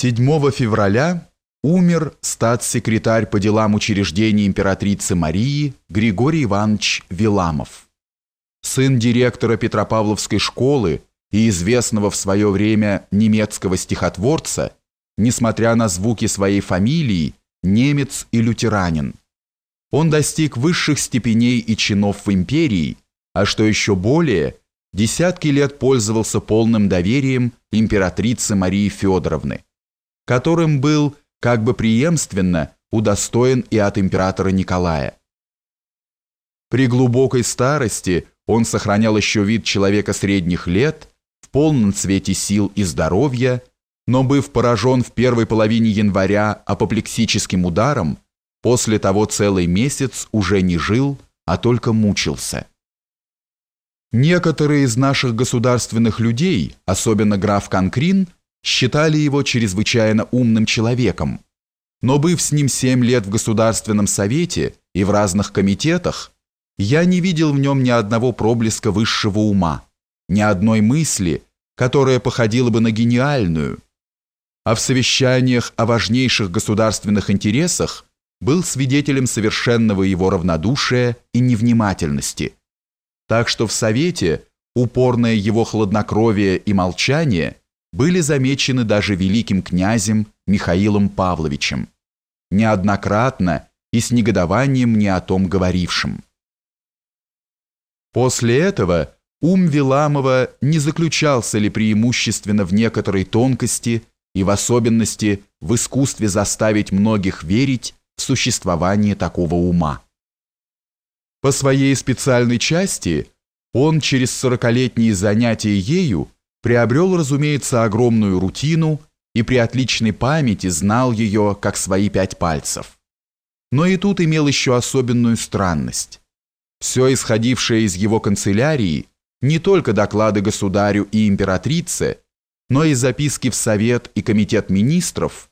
7 февраля умер статс-секретарь по делам учреждений императрицы Марии Григорий Иванович Виламов. Сын директора Петропавловской школы и известного в свое время немецкого стихотворца, несмотря на звуки своей фамилии, немец и лютеранин. Он достиг высших степеней и чинов в империи, а что еще более, десятки лет пользовался полным доверием императрицы Марии Федоровны которым был как бы преемственно удостоен и от императора Николая. При глубокой старости он сохранял еще вид человека средних лет, в полном цвете сил и здоровья, но быв поражен в первой половине января апоплексическим ударом, после того целый месяц уже не жил, а только мучился. Некоторые из наших государственных людей, особенно граф Конкрин, считали его чрезвычайно умным человеком, но быв с ним семь лет в Государственном Совете и в разных комитетах, я не видел в нем ни одного проблеска высшего ума, ни одной мысли, которая походила бы на гениальную, а в совещаниях о важнейших государственных интересах был свидетелем совершенного его равнодушия и невнимательности. Так что в Совете упорное его хладнокровие и молчание – были замечены даже великим князем Михаилом Павловичем, неоднократно и с негодованием не о том говорившим. После этого ум Виламова не заключался ли преимущественно в некоторой тонкости и в особенности в искусстве заставить многих верить в существование такого ума. По своей специальной части он через сорокалетние занятия ею приобрел, разумеется, огромную рутину и при отличной памяти знал ее, как свои пять пальцев. Но и тут имел еще особенную странность. Все исходившее из его канцелярии, не только доклады государю и императрице, но и записки в Совет и Комитет министров,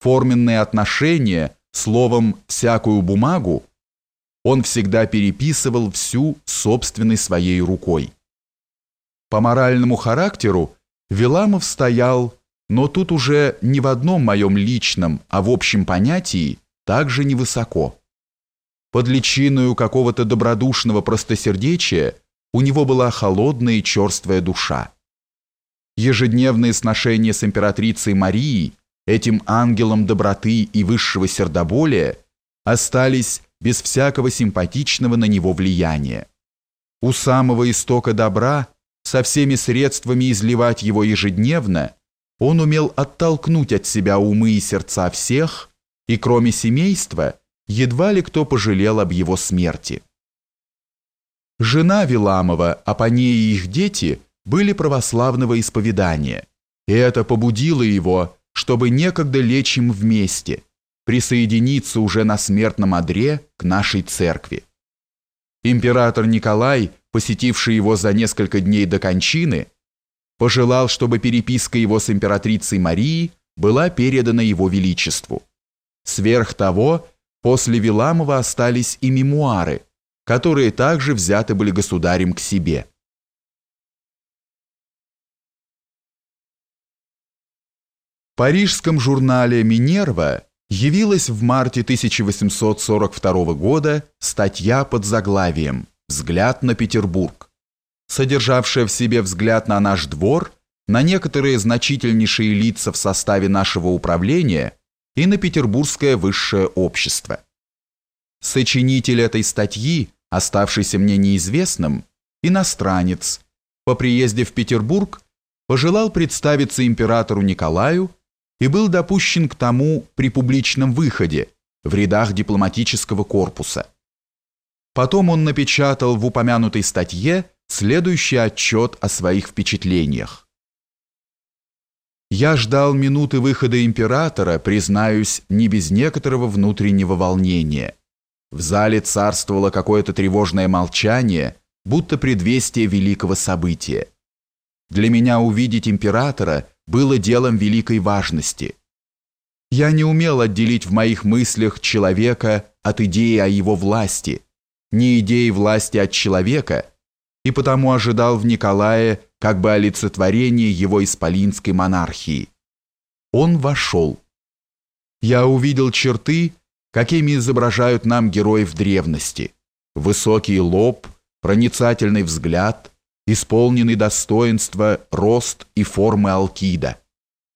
форменные отношения, словом, всякую бумагу, он всегда переписывал всю собственной своей рукой. По моральному характеру Виламов стоял, но тут уже не в одном моем личном, а в общем понятии, также невысоко. Под личиною какого-то добродушного простосердечия у него была холодная и черствая душа. Ежедневные сношения с императрицей Марией, этим ангелом доброты и высшего сердоболия, остались без всякого симпатичного на него влияния. У самого истока добра со всеми средствами изливать его ежедневно, он умел оттолкнуть от себя умы и сердца всех, и кроме семейства, едва ли кто пожалел об его смерти. Жена Виламова, а по ней и их дети были православного исповедания, и это побудило его, чтобы некогда лечь им вместе, присоединиться уже на смертном одре к нашей церкви. Император Николай – посетивший его за несколько дней до кончины, пожелал, чтобы переписка его с императрицей Марией была передана его величеству. Сверх того, после Виламова остались и мемуары, которые также взяты были государем к себе. В парижском журнале «Минерва» явилась в марте 1842 года статья под заглавием взгляд на Петербург, содержавшая в себе взгляд на наш двор, на некоторые значительнейшие лица в составе нашего управления и на петербургское высшее общество. Сочинитель этой статьи, оставшийся мне неизвестным, иностранец, по приезде в Петербург пожелал представиться императору Николаю и был допущен к тому при публичном выходе в рядах дипломатического корпуса. Потом он напечатал в упомянутой статье следующий отчет о своих впечатлениях. Я ждал минуты выхода императора, признаюсь, не без некоторого внутреннего волнения. В зале царствовало какое-то тревожное молчание, будто предвестие великого события. Для меня увидеть императора было делом великой важности. Я не умел отделить в моих мыслях человека от идеи о его власти – не идеи власти от человека, и потому ожидал в Николае как бы олицетворение его исполинской монархии. Он вошел. Я увидел черты, какими изображают нам героев древности. Высокий лоб, проницательный взгляд, исполненный достоинства рост и формы Алкида.